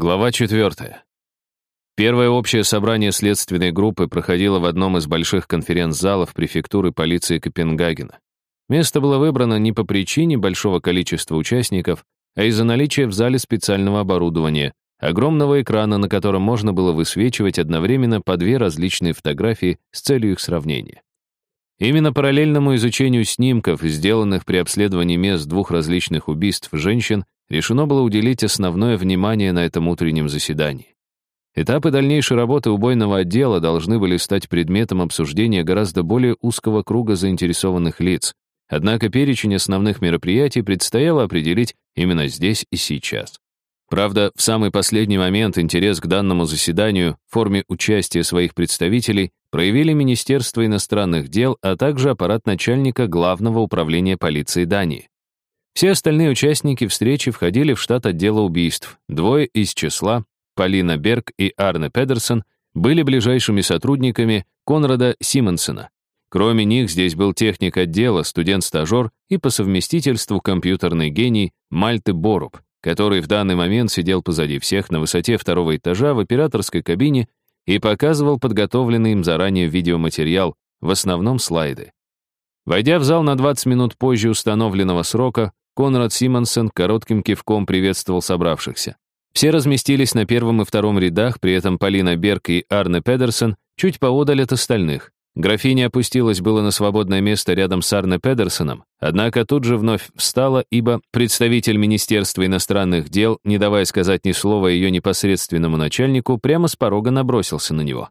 Глава 4. Первое общее собрание следственной группы проходило в одном из больших конференц-залов префектуры полиции Копенгагена. Место было выбрано не по причине большого количества участников, а из-за наличия в зале специального оборудования, огромного экрана, на котором можно было высвечивать одновременно по две различные фотографии с целью их сравнения. Именно параллельному изучению снимков, сделанных при обследовании мест двух различных убийств женщин, решено было уделить основное внимание на этом утреннем заседании. Этапы дальнейшей работы убойного отдела должны были стать предметом обсуждения гораздо более узкого круга заинтересованных лиц, однако перечень основных мероприятий предстояло определить именно здесь и сейчас. Правда, в самый последний момент интерес к данному заседанию в форме участия своих представителей проявили Министерство иностранных дел, а также аппарат начальника Главного управления полиции Дании. Все остальные участники встречи входили в штат отдела убийств. Двое из числа, Полина Берг и Арне Педерсон, были ближайшими сотрудниками Конрада Симонсона. Кроме них здесь был техник отдела, студент-стажер и по совместительству компьютерный гений Мальты Боруб, который в данный момент сидел позади всех на высоте второго этажа в операторской кабине и показывал подготовленный им заранее видеоматериал, в основном слайды. Войдя в зал на 20 минут позже установленного срока, Конрад Симонсон коротким кивком приветствовал собравшихся. Все разместились на первом и втором рядах, при этом Полина Берг и Арне Педерсон чуть поодаль от остальных. Графиня опустилась было на свободное место рядом с Арне Педерсоном, однако тут же вновь встала, ибо представитель Министерства иностранных дел, не давая сказать ни слова ее непосредственному начальнику, прямо с порога набросился на него.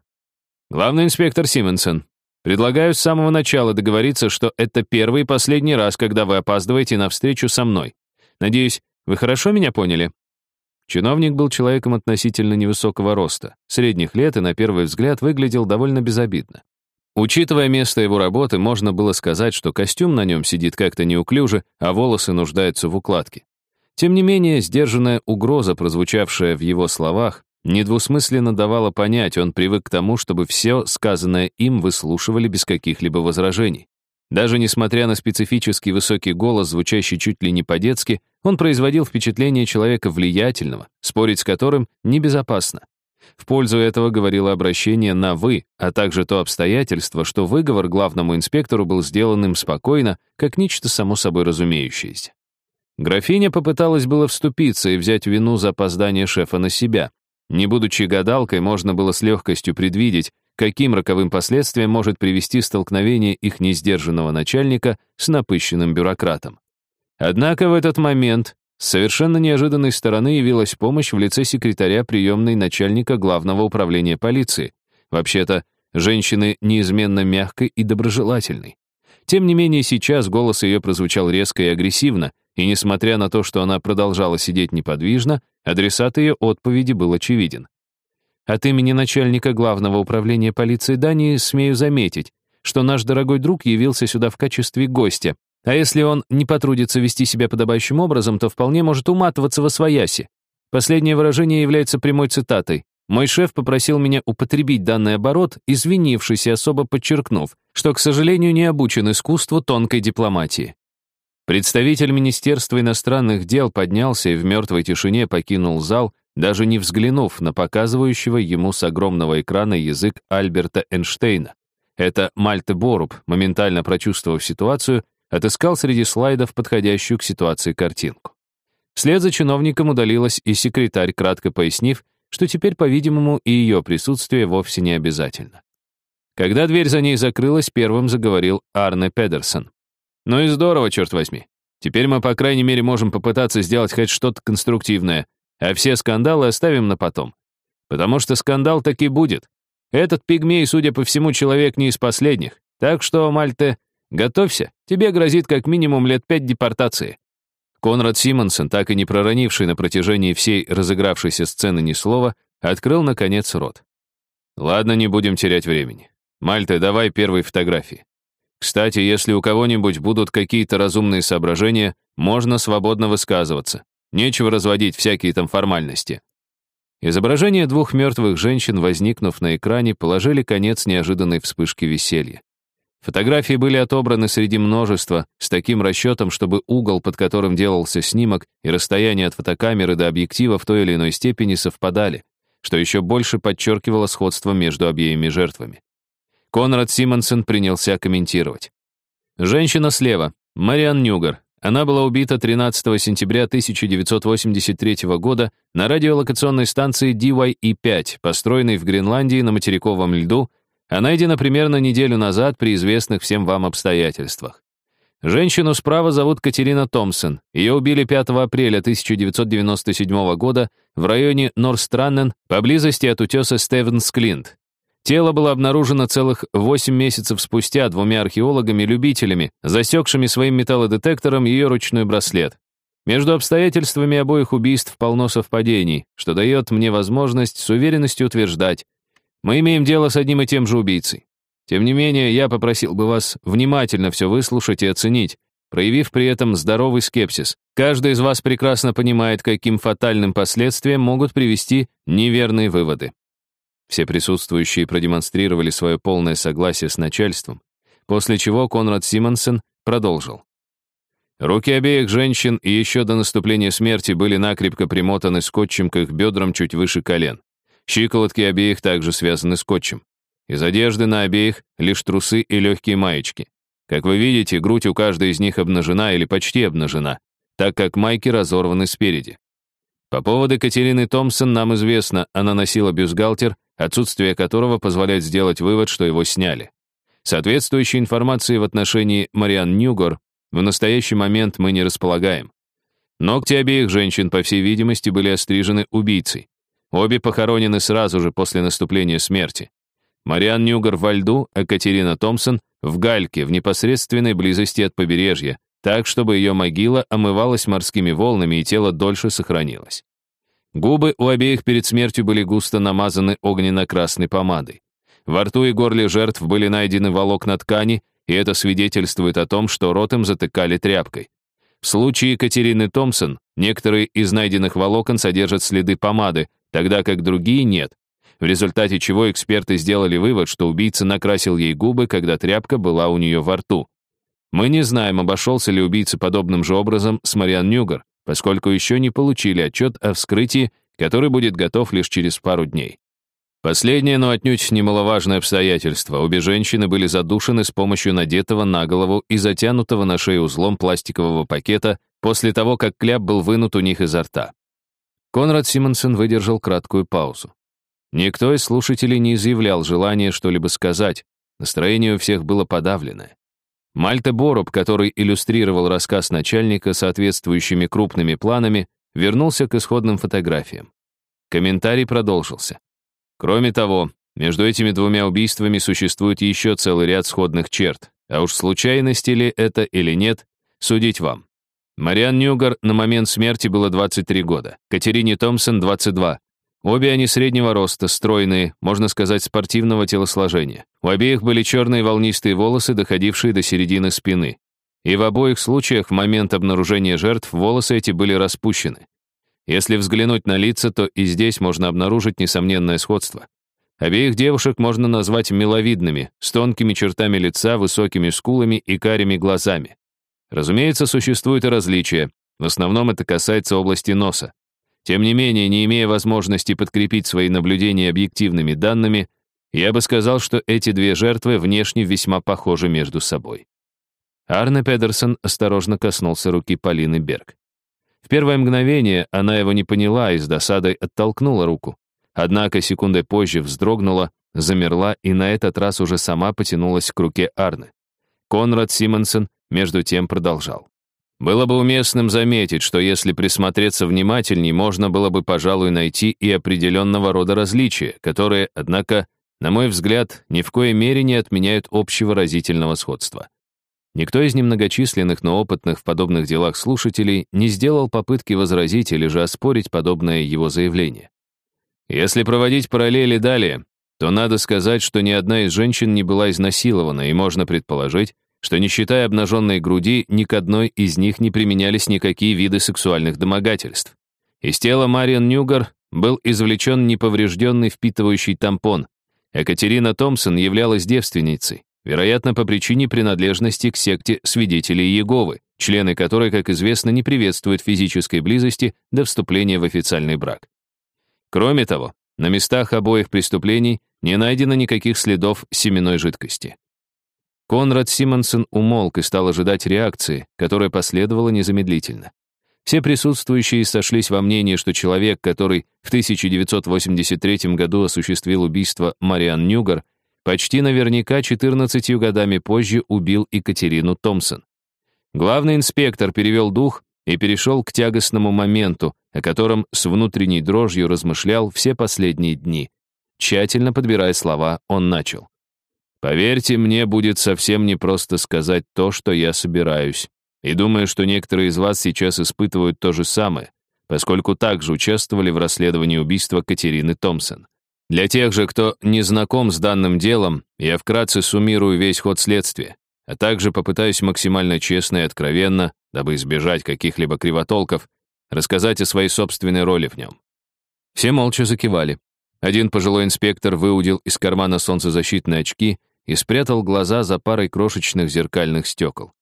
«Главный инспектор Симонсон, Предлагаю с самого начала договориться, что это первый и последний раз, когда вы опаздываете на встречу со мной. Надеюсь, вы хорошо меня поняли?» Чиновник был человеком относительно невысокого роста, средних лет и на первый взгляд выглядел довольно безобидно. Учитывая место его работы, можно было сказать, что костюм на нем сидит как-то неуклюже, а волосы нуждаются в укладке. Тем не менее, сдержанная угроза, прозвучавшая в его словах, недвусмысленно давало понять, он привык к тому, чтобы все сказанное им выслушивали без каких-либо возражений. Даже несмотря на специфический высокий голос, звучащий чуть ли не по-детски, он производил впечатление человека влиятельного, спорить с которым небезопасно. В пользу этого говорило обращение на «вы», а также то обстоятельство, что выговор главному инспектору был сделан им спокойно, как нечто само собой разумеющееся. Графиня попыталась было вступиться и взять вину за опоздание шефа на себя, не будучи гадалкой, можно было с легкостью предвидеть, каким роковым последствиям может привести столкновение их несдержанного начальника с напыщенным бюрократом. Однако в этот момент совершенно неожиданной стороны явилась помощь в лице секретаря приемной начальника Главного управления полиции. Вообще-то, женщины неизменно мягкой и доброжелательной. Тем не менее, сейчас голос ее прозвучал резко и агрессивно, и несмотря на то, что она продолжала сидеть неподвижно, адресат ее отповеди был очевиден. От имени начальника Главного управления полиции Дании смею заметить, что наш дорогой друг явился сюда в качестве гостя, а если он не потрудится вести себя подобающим образом, то вполне может уматываться во свояси. Последнее выражение является прямой цитатой. Мой шеф попросил меня употребить данный оборот, извинившись и особо подчеркнув, что, к сожалению, не обучен искусству тонкой дипломатии. Представитель Министерства иностранных дел поднялся и в мертвой тишине покинул зал, даже не взглянув на показывающего ему с огромного экрана язык Альберта Эйнштейна. Это Мальте Боруб, моментально прочувствовав ситуацию, отыскал среди слайдов подходящую к ситуации картинку. Вслед за чиновником удалилась и секретарь, кратко пояснив, что теперь, по-видимому, и ее присутствие вовсе не обязательно. Когда дверь за ней закрылась, первым заговорил Арне Педерсон. Ну и здорово, черт возьми. Теперь мы, по крайней мере, можем попытаться сделать хоть что-то конструктивное, а все скандалы оставим на потом. Потому что скандал таки будет. Этот пигмей, судя по всему, человек не из последних. Так что, Мальте, готовься, тебе грозит как минимум лет пять депортации. Конрад Симонсон, так и не проронивший на протяжении всей разыгравшейся сцены ни слова, открыл, наконец, рот. Ладно, не будем терять времени. Мальте, давай первые фотографии. Кстати, если у кого-нибудь будут какие-то разумные соображения, можно свободно высказываться. Нечего разводить всякие там формальности. Изображение двух мертвых женщин, возникнув на экране, положили конец неожиданной вспышке веселья. Фотографии были отобраны среди множества с таким расчетом, чтобы угол, под которым делался снимок, и расстояние от фотокамеры до объектива в той или иной степени совпадали, что еще больше подчеркивало сходство между обеими жертвами. Конрад Симонсон принялся комментировать. Женщина слева, Мариан Нюгар. Она была убита 13 сентября 1983 года на радиолокационной станции DYE-5, построенной в Гренландии на материковом льду, а найдена примерно неделю назад при известных всем вам обстоятельствах. Женщину справа зовут Катерина Томпсон. Ее убили 5 апреля 1997 года в районе Норстраннен, поблизости от утеса Стевенс-Клинт. Тело было обнаружено целых 8 месяцев спустя двумя археологами-любителями, засекшими своим металлодетектором ее ручной браслет. Между обстоятельствами обоих убийств полно совпадений, что дает мне возможность с уверенностью утверждать, мы имеем дело с одним и тем же убийцей. Тем не менее, я попросил бы вас внимательно все выслушать и оценить, проявив при этом здоровый скепсис. Каждый из вас прекрасно понимает, каким фатальным последствиям могут привести неверные выводы. Все присутствующие продемонстрировали свое полное согласие с начальством, после чего Конрад Симонсен продолжил. Руки обеих женщин и еще до наступления смерти были накрепко примотаны скотчем к их бедрам чуть выше колен. Щиколотки обеих также связаны скотчем. Из одежды на обеих лишь трусы и легкие маечки. Как вы видите, грудь у каждой из них обнажена или почти обнажена, так как майки разорваны спереди. По поводу Катерины Томпсон нам известно, она носила бюстгальтер, отсутствие которого позволяет сделать вывод, что его сняли. Соответствующей информации в отношении Мариан Ньюгор в настоящий момент мы не располагаем. Ногти обеих женщин, по всей видимости, были острижены убийцей. Обе похоронены сразу же после наступления смерти. Мариан Нюгар во льду, а Катерина Томпсон в гальке в непосредственной близости от побережья, так, чтобы ее могила омывалась морскими волнами и тело дольше сохранилось. Губы у обеих перед смертью были густо намазаны огненно-красной помадой. Во рту и горле жертв были найдены волокна ткани, и это свидетельствует о том, что рот им затыкали тряпкой. В случае Катерины Томпсон некоторые из найденных волокон содержат следы помады, тогда как другие нет, в результате чего эксперты сделали вывод, что убийца накрасил ей губы, когда тряпка была у нее во рту. Мы не знаем, обошелся ли убийца подобным же образом с Мариан Нюгар, поскольку еще не получили отчет о вскрытии, который будет готов лишь через пару дней. Последнее, но отнюдь немаловажное обстоятельство. Обе женщины были задушены с помощью надетого на голову и затянутого на шею узлом пластикового пакета после того, как кляп был вынут у них изо рта. Конрад Симонсон выдержал краткую паузу. Никто из слушателей не изъявлял желания что-либо сказать, настроение у всех было подавленное. Мальте Бороб, который иллюстрировал рассказ начальника соответствующими крупными планами, вернулся к исходным фотографиям. Комментарий продолжился. Кроме того, между этими двумя убийствами существует еще целый ряд сходных черт, а уж случайности ли это или нет, судить вам. Мариан Ньюгар на момент смерти было 23 года, Катерине Томпсон — 22. Обе они среднего роста, стройные, можно сказать, спортивного телосложения. У обеих были черные волнистые волосы, доходившие до середины спины. И в обоих случаях в момент обнаружения жертв волосы эти были распущены. Если взглянуть на лица, то и здесь можно обнаружить несомненное сходство. Обеих девушек можно назвать миловидными, с тонкими чертами лица, высокими скулами и карими глазами. Разумеется, существуют и различия. В основном это касается области носа. Тем не менее, не имея возможности подкрепить свои наблюдения объективными данными, я бы сказал, что эти две жертвы внешне весьма похожи между собой. Арне Педерсон осторожно коснулся руки Полины Берг. В первое мгновение она его не поняла и с досадой оттолкнула руку. Однако секундой позже вздрогнула, замерла и на этот раз уже сама потянулась к руке Арны. Конрад Симонсон между тем продолжал. Было бы уместным заметить, что если присмотреться внимательней, можно было бы, пожалуй, найти и определенного рода различия, которые, однако, на мой взгляд, ни в коей мере не отменяют общего разительного сходства. Никто из немногочисленных, но опытных в подобных делах слушателей не сделал попытки возразить или же оспорить подобное его заявление. Если проводить параллели далее, то надо сказать, что ни одна из женщин не была изнасилована, и можно предположить, что, не считая обнаженной груди, ни к одной из них не применялись никакие виды сексуальных домогательств. Из тела Мариан Ньюгар был извлечен неповрежденный впитывающий тампон. Екатерина Томпсон являлась девственницей. вероятно, по причине принадлежности к секте свидетелей Иеговы, члены которой, как известно, не приветствуют физической близости до вступления в официальный брак. Кроме того, на местах обоих преступлений не найдено никаких следов семенной жидкости. Конрад Симонсон умолк и стал ожидать реакции, которая последовала незамедлительно. Все присутствующие сошлись во мнении, что человек, который в 1983 году осуществил убийство Мариан Нюгар, почти наверняка 14 годами позже убил Екатерину Томпсон. Главный инспектор перевел дух и перешел к тягостному моменту, о котором с внутренней дрожью размышлял все последние дни. Тщательно подбирая слова, он начал. «Поверьте, мне будет совсем непросто сказать то, что я собираюсь. И думаю, что некоторые из вас сейчас испытывают то же самое, поскольку также участвовали в расследовании убийства Катерины Томпсон. Для тех же, кто не знаком с данным делом, я вкратце суммирую весь ход следствия, а также попытаюсь максимально честно и откровенно, дабы избежать каких-либо кривотолков, рассказать о своей собственной роли в нем. Все молча закивали. Один пожилой инспектор выудил из кармана солнцезащитные очки и спрятал глаза за парой крошечных зеркальных стекол.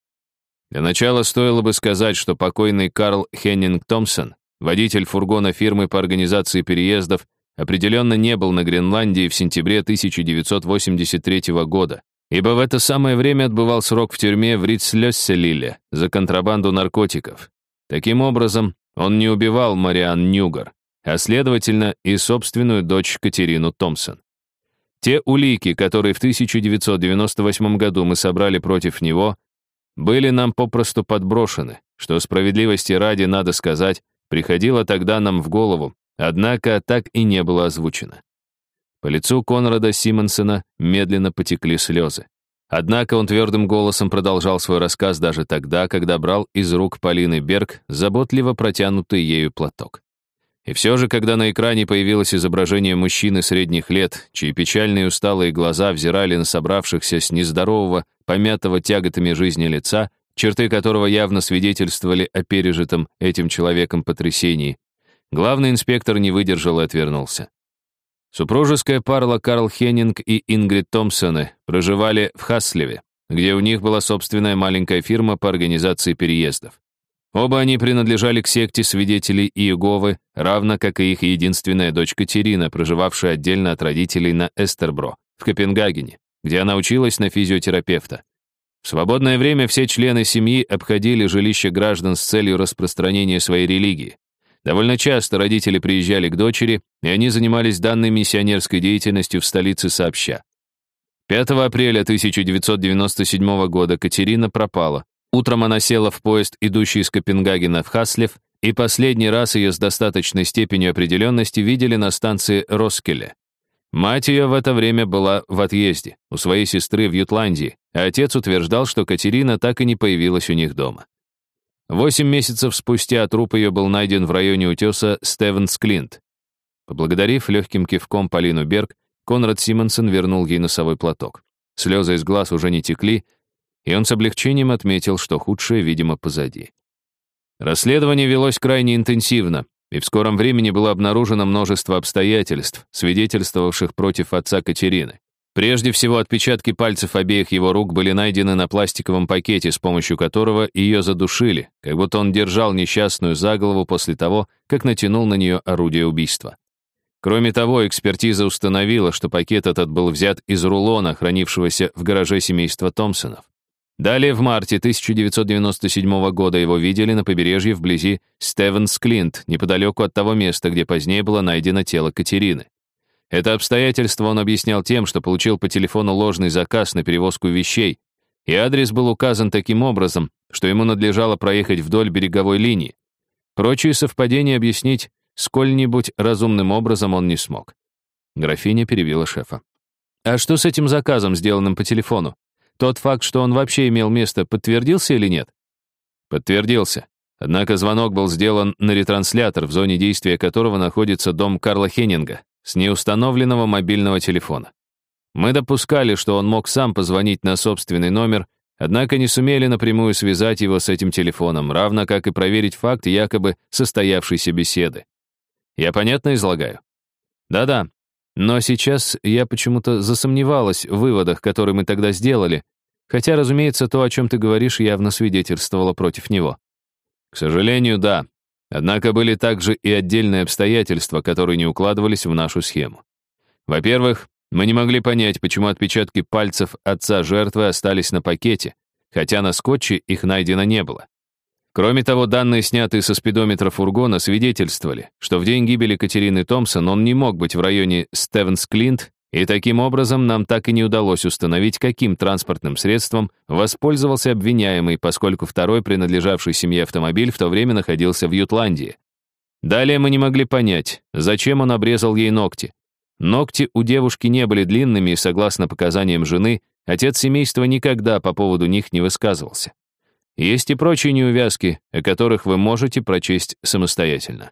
Для начала стоило бы сказать, что покойный Карл Хеннинг Томпсон, водитель фургона фирмы по организации переездов, определенно не был на Гренландии в сентябре 1983 года, ибо в это самое время отбывал срок в тюрьме в Ритслёсселиле за контрабанду наркотиков. Таким образом, он не убивал Мариан Нюгар, а, следовательно, и собственную дочь Катерину Томпсон. Те улики, которые в 1998 году мы собрали против него, были нам попросту подброшены, что справедливости ради, надо сказать, приходило тогда нам в голову, однако так и не было озвучено. По лицу Конрада Симонсона медленно потекли слезы. Однако он твердым голосом продолжал свой рассказ даже тогда, когда брал из рук Полины Берг заботливо протянутый ею платок. И все же, когда на экране появилось изображение мужчины средних лет, чьи печальные усталые глаза взирали на собравшихся с нездорового, помятого тяготами жизни лица, черты которого явно свидетельствовали о пережитом этим человеком потрясении, главный инспектор не выдержал и отвернулся. Супружеская пара Карл Хеннинг и Ингрид Томпсоны проживали в Хаслеве, где у них была собственная маленькая фирма по организации переездов. Оба они принадлежали к секте свидетелей Иеговы, равно как и их единственная дочь Катерина, проживавшая отдельно от родителей на Эстербро, в Копенгагене, где она училась на физиотерапевта. В свободное время все члены семьи обходили жилище граждан с целью распространения своей религии. Довольно часто родители приезжали к дочери, и они занимались данной миссионерской деятельностью в столице сообща. 5 апреля 1997 года Катерина пропала, Утром она села в поезд, идущий из Копенгагена в Хаслев, и последний раз ее с достаточной степенью определенности видели на станции Роскеле. Мать ее в это время была в отъезде, у своей сестры в Ютландии, а отец утверждал, что Катерина так и не появилась у них дома. Восемь месяцев спустя труп ее был найден в районе утеса Стевенс-Клинт. Поблагодарив легким кивком Полину Берг, Конрад Симонсон вернул ей носовой платок. Слезы из глаз уже не текли, и он с облегчением отметил, что худшее, видимо, позади. Расследование велось крайне интенсивно, и в скором времени было обнаружено множество обстоятельств, свидетельствовавших против отца Катерины. Прежде всего, отпечатки пальцев обеих его рук были найдены на пластиковом пакете, с помощью которого ее задушили, как будто он держал несчастную за голову после того, как натянул на нее орудие убийства. Кроме того, экспертиза установила, что пакет этот был взят из рулона, хранившегося в гараже семейства Томпсонов. Далее в марте 1997 года его видели на побережье вблизи Стевенс-Клинт, неподалеку от того места, где позднее было найдено тело Катерины. Это обстоятельство он объяснял тем, что получил по телефону ложный заказ на перевозку вещей, и адрес был указан таким образом, что ему надлежало проехать вдоль береговой линии. Прочие совпадения объяснить сколь-нибудь разумным образом он не смог. Графиня перебила шефа. «А что с этим заказом, сделанным по телефону? Тот факт, что он вообще имел место, подтвердился или нет? Подтвердился. Однако звонок был сделан на ретранслятор, в зоне действия которого находится дом Карла Хеннинга, с неустановленного мобильного телефона. Мы допускали, что он мог сам позвонить на собственный номер, однако не сумели напрямую связать его с этим телефоном, равно как и проверить факт якобы состоявшейся беседы. Я понятно излагаю? Да-да. Но сейчас я почему-то засомневалась в выводах, которые мы тогда сделали, хотя, разумеется, то, о чем ты говоришь, явно свидетельствовало против него. К сожалению, да. Однако были также и отдельные обстоятельства, которые не укладывались в нашу схему. Во-первых, мы не могли понять, почему отпечатки пальцев отца жертвы остались на пакете, хотя на скотче их найдено не было. Кроме того, данные, снятые со спидометра фургона, свидетельствовали, что в день гибели Катерины Томпсон он не мог быть в районе Стевенс-Клинт, и таким образом нам так и не удалось установить, каким транспортным средством воспользовался обвиняемый, поскольку второй принадлежавший семье автомобиль в то время находился в Ютландии. Далее мы не могли понять, зачем он обрезал ей ногти. Ногти у девушки не были длинными, и, согласно показаниям жены, отец семейства никогда по поводу них не высказывался. Есть и прочие неувязки, о которых вы можете прочесть самостоятельно.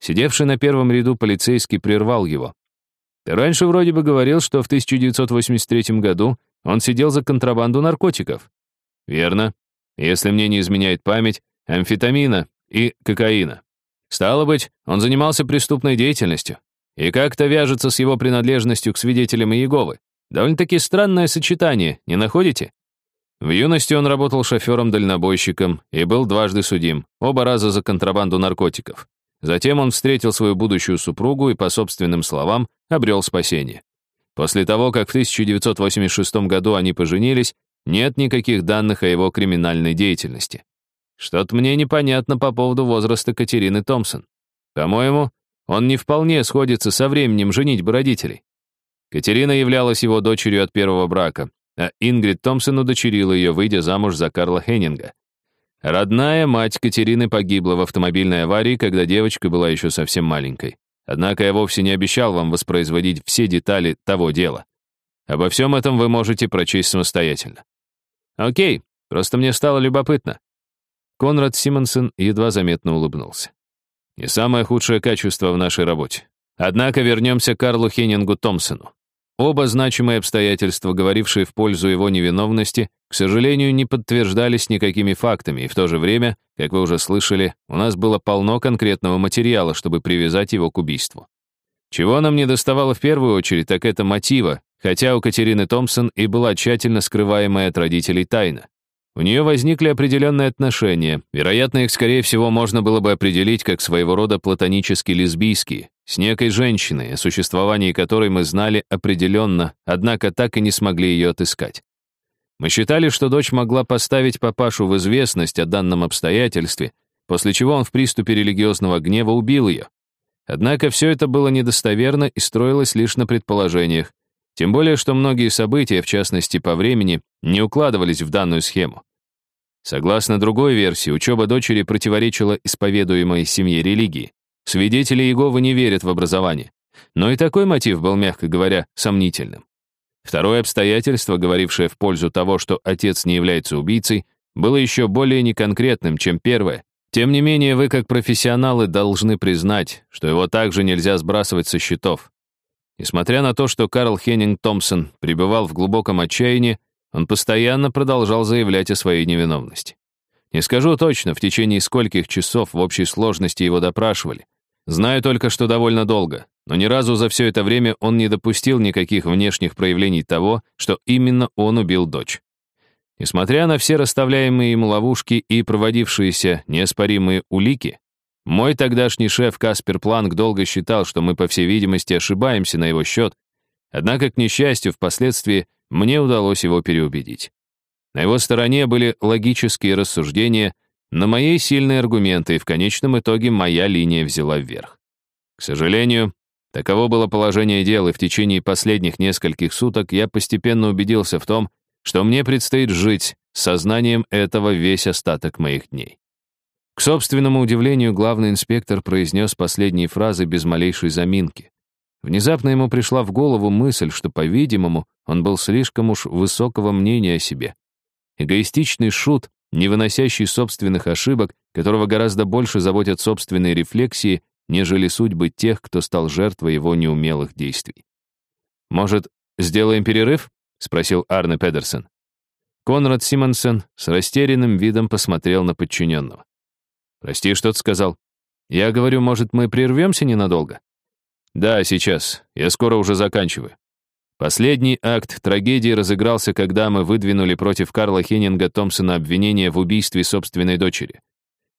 Сидевший на первом ряду полицейский прервал его. Ты раньше вроде бы говорил, что в 1983 году он сидел за контрабанду наркотиков. Верно. Если мне не изменяет память, амфетамина и кокаина. Стало быть, он занимался преступной деятельностью. И как-то вяжется с его принадлежностью к свидетелям Иеговы. Довольно-таки странное сочетание, не находите? В юности он работал шофером-дальнобойщиком и был дважды судим, оба раза за контрабанду наркотиков. Затем он встретил свою будущую супругу и, по собственным словам, обрел спасение. После того, как в 1986 году они поженились, нет никаких данных о его криминальной деятельности. Что-то мне непонятно по поводу возраста Катерины Томпсон. По-моему, он не вполне сходится со временем женитьбы родителей. Катерина являлась его дочерью от первого брака, а Ингрид Томпсон удочерила ее, выйдя замуж за Карла Хеннинга. Родная мать Катерины погибла в автомобильной аварии, когда девочка была еще совсем маленькой. Однако я вовсе не обещал вам воспроизводить все детали того дела. Обо всем этом вы можете прочесть самостоятельно. Окей, просто мне стало любопытно. Конрад Симонсон едва заметно улыбнулся. Не самое худшее качество в нашей работе. Однако вернемся к Карлу Хеннингу Томпсону. Оба значимые обстоятельства, говорившие в пользу его невиновности, к сожалению, не подтверждались никакими фактами, и в то же время, как вы уже слышали, у нас было полно конкретного материала, чтобы привязать его к убийству. Чего нам не доставало в первую очередь, так это мотива, хотя у Катерины Томпсон и была тщательно скрываемая от родителей тайна. У нее возникли определенные отношения, вероятно, их, скорее всего, можно было бы определить как своего рода платонически-лесбийские, с некой женщиной, о существовании которой мы знали определенно, однако так и не смогли ее отыскать. Мы считали, что дочь могла поставить папашу в известность о данном обстоятельстве, после чего он в приступе религиозного гнева убил ее. Однако все это было недостоверно и строилось лишь на предположениях, тем более, что многие события, в частности по времени, не укладывались в данную схему. Согласно другой версии, учеба дочери противоречила исповедуемой семье религии. Свидетели Иеговы не верят в образование. Но и такой мотив был, мягко говоря, сомнительным. Второе обстоятельство, говорившее в пользу того, что отец не является убийцей, было еще более неконкретным, чем первое. Тем не менее, вы, как профессионалы, должны признать, что его также нельзя сбрасывать со счетов. Несмотря на то, что Карл Хеннинг Томпсон пребывал в глубоком отчаянии, он постоянно продолжал заявлять о своей невиновности. Не скажу точно, в течение скольких часов в общей сложности его допрашивали, Знаю только, что довольно долго, но ни разу за все это время он не допустил никаких внешних проявлений того, что именно он убил дочь. Несмотря на все расставляемые ему ловушки и проводившиеся неоспоримые улики, мой тогдашний шеф Каспер Планк долго считал, что мы, по всей видимости, ошибаемся на его счет, однако, к несчастью, впоследствии мне удалось его переубедить. На его стороне были логические рассуждения — на моей сильные аргументы, и в конечном итоге моя линия взяла вверх. К сожалению, таково было положение дел, и в течение последних нескольких суток я постепенно убедился в том, что мне предстоит жить с сознанием этого весь остаток моих дней. К собственному удивлению, главный инспектор произнес последние фразы без малейшей заминки. Внезапно ему пришла в голову мысль, что, по-видимому, он был слишком уж высокого мнения о себе. Эгоистичный шут не выносящий собственных ошибок, которого гораздо больше заботят собственные рефлексии, нежели судьбы тех, кто стал жертвой его неумелых действий. «Может, сделаем перерыв?» — спросил Арне Педерсон. Конрад Симонсен с растерянным видом посмотрел на подчиненного. «Прости, что ты сказал? Я говорю, может, мы прервемся ненадолго?» Да, сейчас. Я скоро уже заканчиваю. Последний акт трагедии разыгрался, когда мы выдвинули против Карла Хеннинга Томпсона обвинение в убийстве собственной дочери.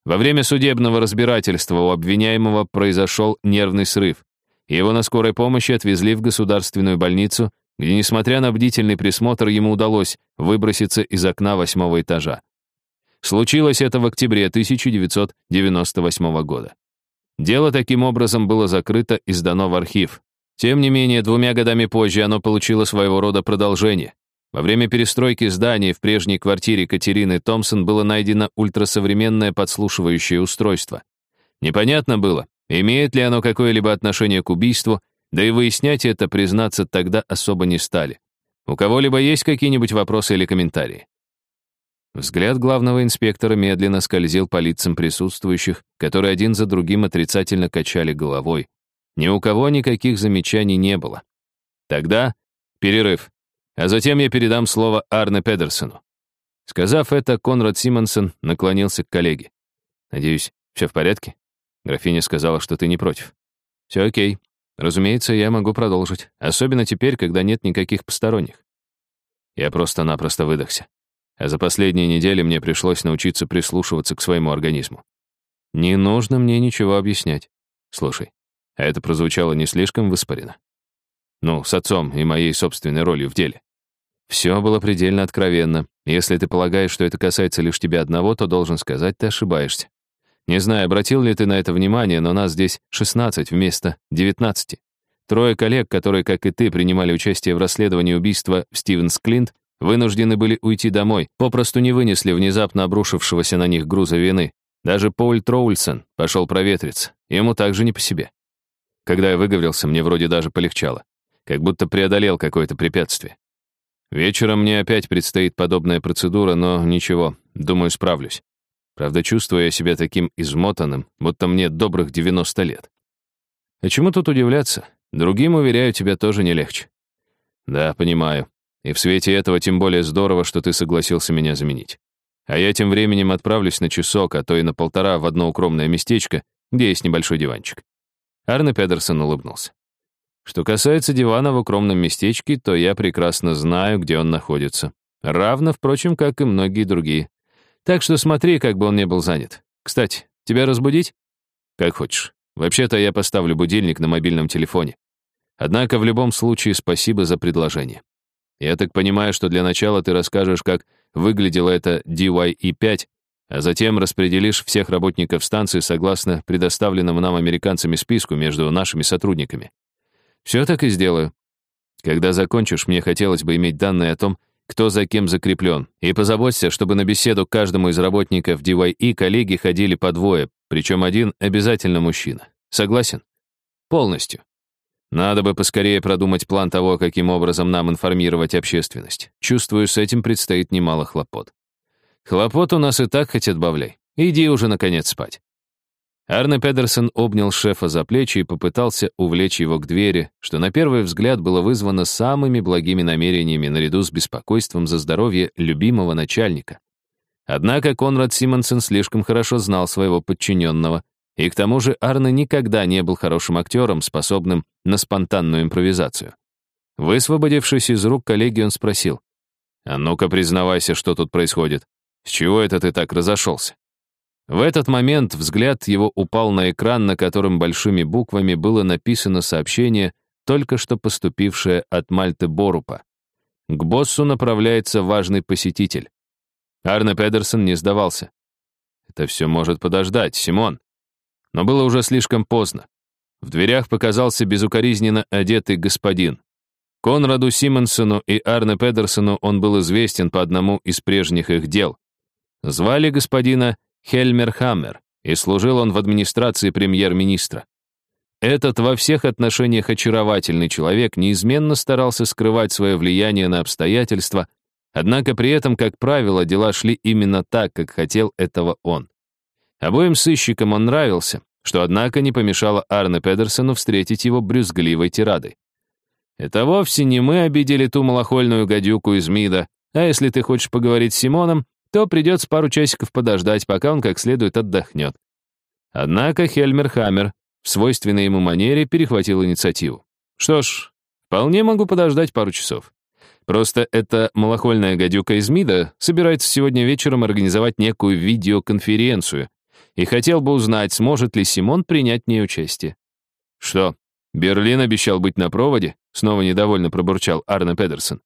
Во время судебного разбирательства у обвиняемого произошел нервный срыв. Его на скорой помощи отвезли в государственную больницу, где, несмотря на бдительный присмотр, ему удалось выброситься из окна восьмого этажа. Случилось это в октябре 1998 года. Дело таким образом было закрыто и сдано в архив. Тем не менее, двумя годами позже оно получило своего рода продолжение. Во время перестройки здания в прежней квартире Катерины Томпсон было найдено ультрасовременное подслушивающее устройство. Непонятно было, имеет ли оно какое-либо отношение к убийству, да и выяснять это, признаться, тогда особо не стали. У кого-либо есть какие-нибудь вопросы или комментарии? Взгляд главного инспектора медленно скользил по лицам присутствующих, которые один за другим отрицательно качали головой. Ни у кого никаких замечаний не было. Тогда перерыв. А затем я передам слово Арне Педерсону. Сказав это, Конрад Симонсон наклонился к коллеге. «Надеюсь, все в порядке?» Графиня сказала, что ты не против. «Все окей. Разумеется, я могу продолжить, особенно теперь, когда нет никаких посторонних». Я просто-напросто выдохся. А за последние недели мне пришлось научиться прислушиваться к своему организму. Не нужно мне ничего объяснять. Слушай, а это прозвучало не слишком выспарено? Ну, с отцом и моей собственной ролью в деле. Все было предельно откровенно. Если ты полагаешь, что это касается лишь тебя одного, то должен сказать, ты ошибаешься. Не знаю, обратил ли ты на это внимание, но нас здесь 16 вместо 19. Трое коллег, которые, как и ты, принимали участие в расследовании убийства Стивенс Клинт, вынуждены были уйти домой, попросту не вынесли внезапно обрушившегося на них груза вины. Даже Поль Троульсон пошел проветриться, ему также не по себе. Когда я выговорился, мне вроде даже полегчало, как будто преодолел какое-то препятствие. Вечером мне опять предстоит подобная процедура, но ничего, думаю, справлюсь. Правда, чувствую я себя таким измотанным, будто мне добрых 90 лет. А чему тут удивляться? Другим, уверяю, тебя тоже не легче. Да, понимаю. И в свете этого тем более здорово, что ты согласился меня заменить. А я тем временем отправлюсь на часок, а то и на полтора в одно укромное местечко, где есть небольшой диванчик. Арне Педерсон улыбнулся. Что касается дивана в укромном местечке, то я прекрасно знаю, где он находится. Равно, впрочем, как и многие другие. Так что смотри, как бы он не был занят. Кстати, тебя разбудить? Как хочешь. Вообще-то я поставлю будильник на мобильном телефоне. Однако в любом случае спасибо за предложение. Я так понимаю, что для начала ты расскажешь, как выглядело это DYE-5, а затем распределишь всех работников станции согласно предоставленному нам американцами списку между нашими сотрудниками. Все так и сделаю. Когда закончишь, мне хотелось бы иметь данные о том, кто за кем закреплен, и позаботься, чтобы на беседу к каждому из работников DYE коллеги ходили по двое, причем один обязательно мужчина. Согласен? Полностью. Надо бы поскорее продумать план того, каким образом нам информировать общественность. Чувствую, с этим предстоит немало хлопот. Хлопот у нас и так хоть отбавляй. Иди уже, наконец, спать. Арне Педерсон обнял шефа за плечи и попытался увлечь его к двери, что на первый взгляд было вызвано самыми благими намерениями наряду с беспокойством за здоровье любимого начальника. Однако Конрад Симонсон слишком хорошо знал своего подчиненного и к тому же Арне никогда не был хорошим актером, способным на спонтанную импровизацию. Высвободившись из рук коллеги, он спросил, «А ну-ка признавайся, что тут происходит. С чего это ты так разошелся?» В этот момент взгляд его упал на экран, на котором большими буквами было написано сообщение, только что поступившее от Мальты Борупа. К боссу направляется важный посетитель. Арне Педерсон не сдавался. «Это все может подождать, Симон. Но было уже слишком поздно. В дверях показался безукоризненно одетый господин. Конраду Симонсону и Арне Педерсону он был известен по одному из прежних их дел. Звали господина Хельмер Хаммер, и служил он в администрации премьер-министра. Этот во всех отношениях очаровательный человек неизменно старался скрывать свое влияние на обстоятельства, однако при этом, как правило, дела шли именно так, как хотел этого он. Обоим сыщикам он нравился, что, однако, не помешало Арне Педерсону встретить его брюзгливой тирадой. «Это вовсе не мы обидели ту малохольную гадюку из МИДа, а если ты хочешь поговорить с Симоном, то придется пару часиков подождать, пока он как следует отдохнет». Однако Хельмер Хаммер в свойственной ему манере перехватил инициативу. Что ж, вполне могу подождать пару часов. Просто эта малохольная гадюка из МИДа собирается сегодня вечером организовать некую видеоконференцию и хотел бы узнать, сможет ли Симон принять в ней участие. Что, Берлин обещал быть на проводе? Снова недовольно пробурчал Арне Педерсон.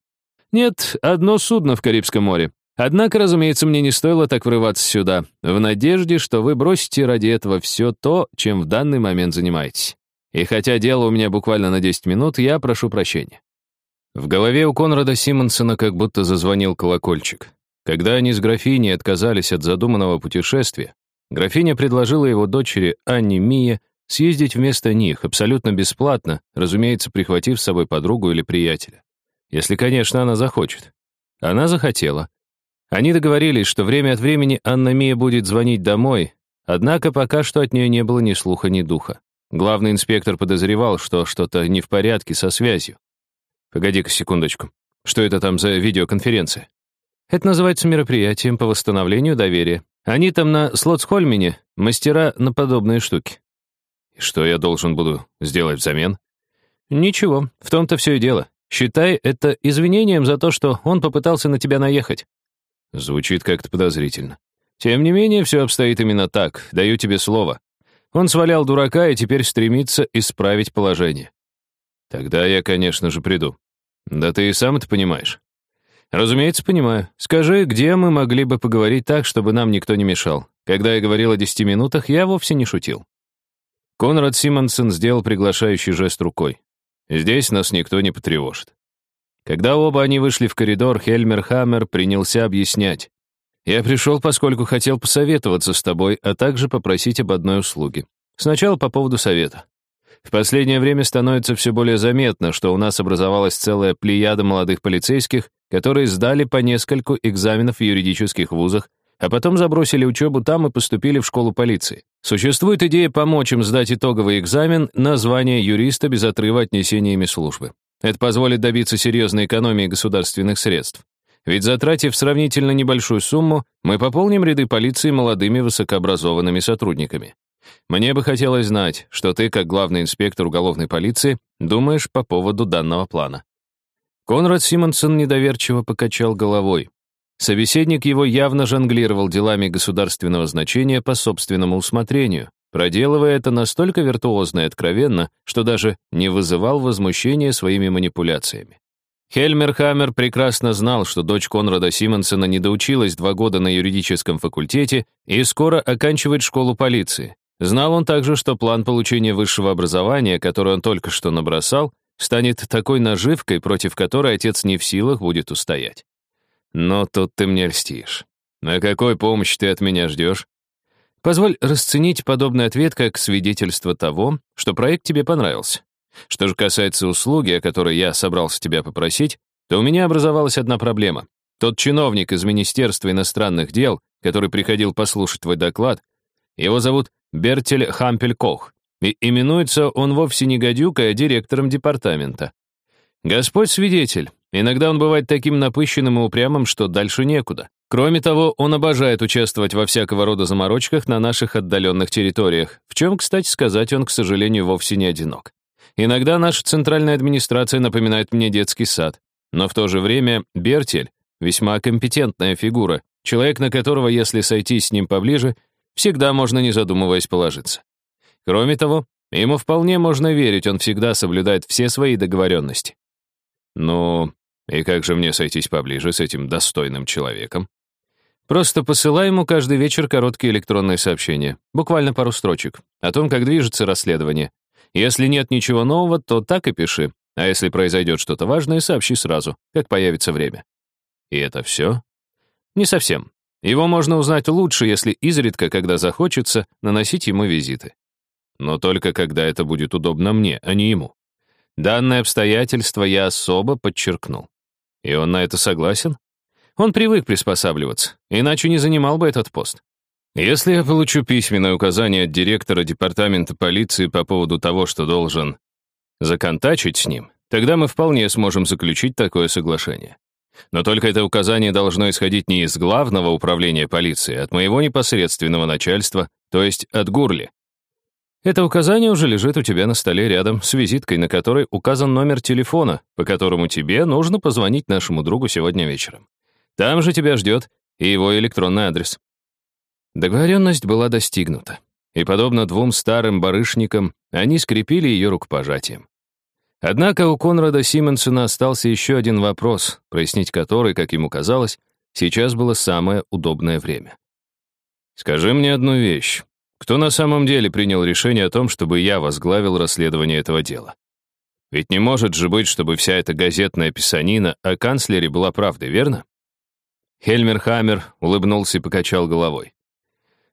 Нет, одно судно в Карибском море. Однако, разумеется, мне не стоило так врываться сюда, в надежде, что вы бросите ради этого все то, чем в данный момент занимаетесь. И хотя дело у меня буквально на 10 минут, я прошу прощения. В голове у Конрада Симонсона как будто зазвонил колокольчик. Когда они с графиней отказались от задуманного путешествия, графиня предложила его дочери Анне Мие съездить вместо них, абсолютно бесплатно, разумеется, прихватив с собой подругу или приятеля. Если, конечно, она захочет. Она захотела. Они договорились, что время от времени Анна Мия будет звонить домой, однако пока что от нее не было ни слуха, ни духа. Главный инспектор подозревал, что что-то не в порядке со связью. Погоди-ка секундочку. Что это там за видеоконференция? Это называется мероприятием по восстановлению доверия. Они там на Слотсхольмене, мастера на подобные штуки. И что я должен буду сделать взамен? Ничего, в том-то все и дело. Считай это извинением за то, что он попытался на тебя наехать. Звучит как-то подозрительно. Тем не менее, все обстоит именно так, даю тебе слово. Он свалял дурака и теперь стремится исправить положение. Тогда я, конечно же, приду. Да ты и сам это понимаешь. Разумеется, понимаю. Скажи, где мы могли бы поговорить так, чтобы нам никто не мешал? Когда я говорил о десяти минутах, я вовсе не шутил. Конрад Симонсон сделал приглашающий жест рукой. Здесь нас никто не потревожит. Когда оба они вышли в коридор, Хельмер Хаммер принялся объяснять. «Я пришел, поскольку хотел посоветоваться с тобой, а также попросить об одной услуге. Сначала по поводу совета. В последнее время становится все более заметно, что у нас образовалась целая плеяда молодых полицейских, которые сдали по нескольку экзаменов в юридических вузах, а потом забросили учебу там и поступили в школу полиции. Существует идея помочь им сдать итоговый экзамен на звание юриста без отрыва от службы. Это позволит добиться серьезной экономии государственных средств. Ведь затратив сравнительно небольшую сумму, мы пополним ряды полиции молодыми высокообразованными сотрудниками. Мне бы хотелось знать, что ты, как главный инспектор уголовной полиции, думаешь по поводу данного плана». Конрад Симонсон недоверчиво покачал головой. Собеседник его явно жонглировал делами государственного значения по собственному усмотрению, проделывая это настолько виртуозно и откровенно, что даже не вызывал возмущения своими манипуляциями. Хельмер Хаммер прекрасно знал, что дочь Конрада Симонсона не доучилась два года на юридическом факультете и скоро оканчивает школу полиции. Знал он также, что план получения высшего образования, который он только что набросал, станет такой наживкой, против которой отец не в силах будет устоять. Но тут ты мне льстишь. На какой помощи ты от меня ждешь? Позволь расценить подобный ответ как свидетельство того, что проект тебе понравился. Что же касается услуги, о которой я собрался тебя попросить, то у меня образовалась одна проблема. Тот чиновник из Министерства иностранных дел, который приходил послушать твой доклад, его зовут Бертель Хампель-Кох, и именуется он вовсе не гадюкой, а директором департамента. Господь свидетель, иногда он бывает таким напыщенным и упрямым, что дальше некуда. Кроме того, он обожает участвовать во всякого рода заморочках на наших отдаленных территориях, в чем, кстати сказать, он, к сожалению, вовсе не одинок. Иногда наша центральная администрация напоминает мне детский сад, но в то же время Бертель — весьма компетентная фигура, человек, на которого, если сойтись с ним поближе, всегда можно, не задумываясь, положиться. Кроме того, ему вполне можно верить, он всегда соблюдает все свои договоренности. Ну, и как же мне сойтись поближе с этим достойным человеком? Просто посылай ему каждый вечер короткие электронные сообщения, буквально пару строчек, о том, как движется расследование. Если нет ничего нового, то так и пиши, а если произойдет что-то важное, сообщи сразу, как появится время. И это все? Не совсем. Его можно узнать лучше, если изредка, когда захочется, наносить ему визиты. Но только когда это будет удобно мне, а не ему. Данное обстоятельство я особо подчеркнул. И он на это согласен? Он привык приспосабливаться, иначе не занимал бы этот пост. Если я получу письменное указание от директора департамента полиции по поводу того, что должен законтачить с ним, тогда мы вполне сможем заключить такое соглашение. Но только это указание должно исходить не из главного управления полиции, а от моего непосредственного начальства, то есть от Гурли. Это указание уже лежит у тебя на столе рядом с визиткой, на которой указан номер телефона, по которому тебе нужно позвонить нашему другу сегодня вечером. Там же тебя ждет и его электронный адрес. Договоренность была достигнута, и, подобно двум старым барышникам, они скрепили ее рукопожатием. Однако у Конрада Симонсона остался еще один вопрос, прояснить который, как ему казалось, сейчас было самое удобное время. «Скажи мне одну вещь. Кто на самом деле принял решение о том, чтобы я возглавил расследование этого дела? Ведь не может же быть, чтобы вся эта газетная писанина о канцлере была правдой, верно?» Хельмер Хаммер улыбнулся и покачал головой.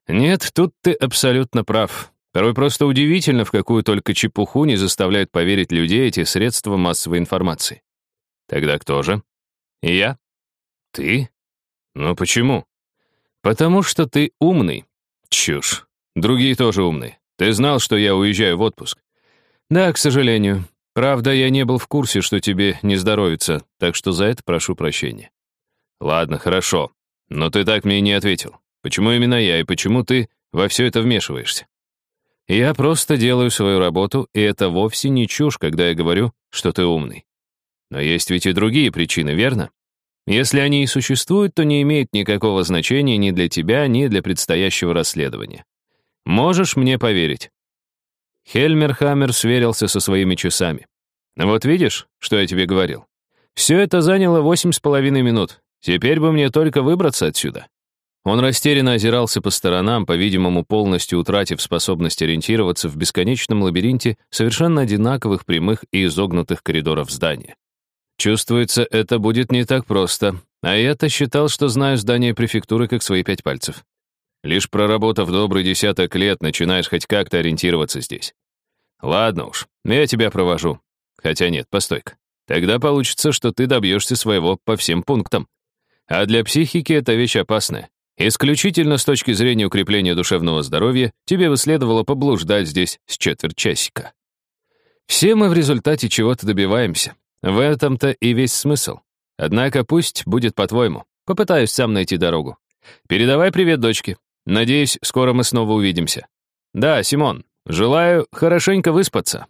Нет, тут ты абсолютно прав. Порой просто удивительно, в какую только чепуху не заставляют поверить людей эти средства массовой информации. Тогда кто же? Я? Ты? Ну почему? Потому что ты умный. Чушь. Другие тоже умные. Ты знал, что я уезжаю в отпуск? Да, к сожалению. Правда, я не был в курсе, что тебе не здоровится, так что за это прошу прощения. Ладно, хорошо. Но ты так мне и не ответил. Почему именно я и почему ты во все это вмешиваешься? Я просто делаю свою работу, и это вовсе не чушь, когда я говорю, что ты умный. Но есть ведь и другие причины, верно? Если они и существуют, то не имеют никакого значения ни для тебя, ни для предстоящего расследования. Можешь мне поверить?» Хельмер Хаммер сверился со своими часами. «Вот видишь, что я тебе говорил? Все это заняло восемь с половиной минут. Теперь бы мне только выбраться отсюда. Он растерянно озирался по сторонам, по-видимому, полностью утратив способность ориентироваться в бесконечном лабиринте совершенно одинаковых прямых и изогнутых коридоров здания. Чувствуется, это будет не так просто, а я-то считал, что знаю здание префектуры как свои пять пальцев. Лишь проработав добрый десяток лет, начинаешь хоть как-то ориентироваться здесь. Ладно уж, я тебя провожу. Хотя нет, постой-ка. Тогда получится, что ты добьешься своего по всем пунктам. А для психики это вещь опасная. Исключительно с точки зрения укрепления душевного здоровья тебе бы следовало поблуждать здесь с четверть часика. Все мы в результате чего-то добиваемся. В этом-то и весь смысл. Однако пусть будет по-твоему. Попытаюсь сам найти дорогу. Передавай привет дочке. Надеюсь, скоро мы снова увидимся. Да, Симон, желаю хорошенько выспаться.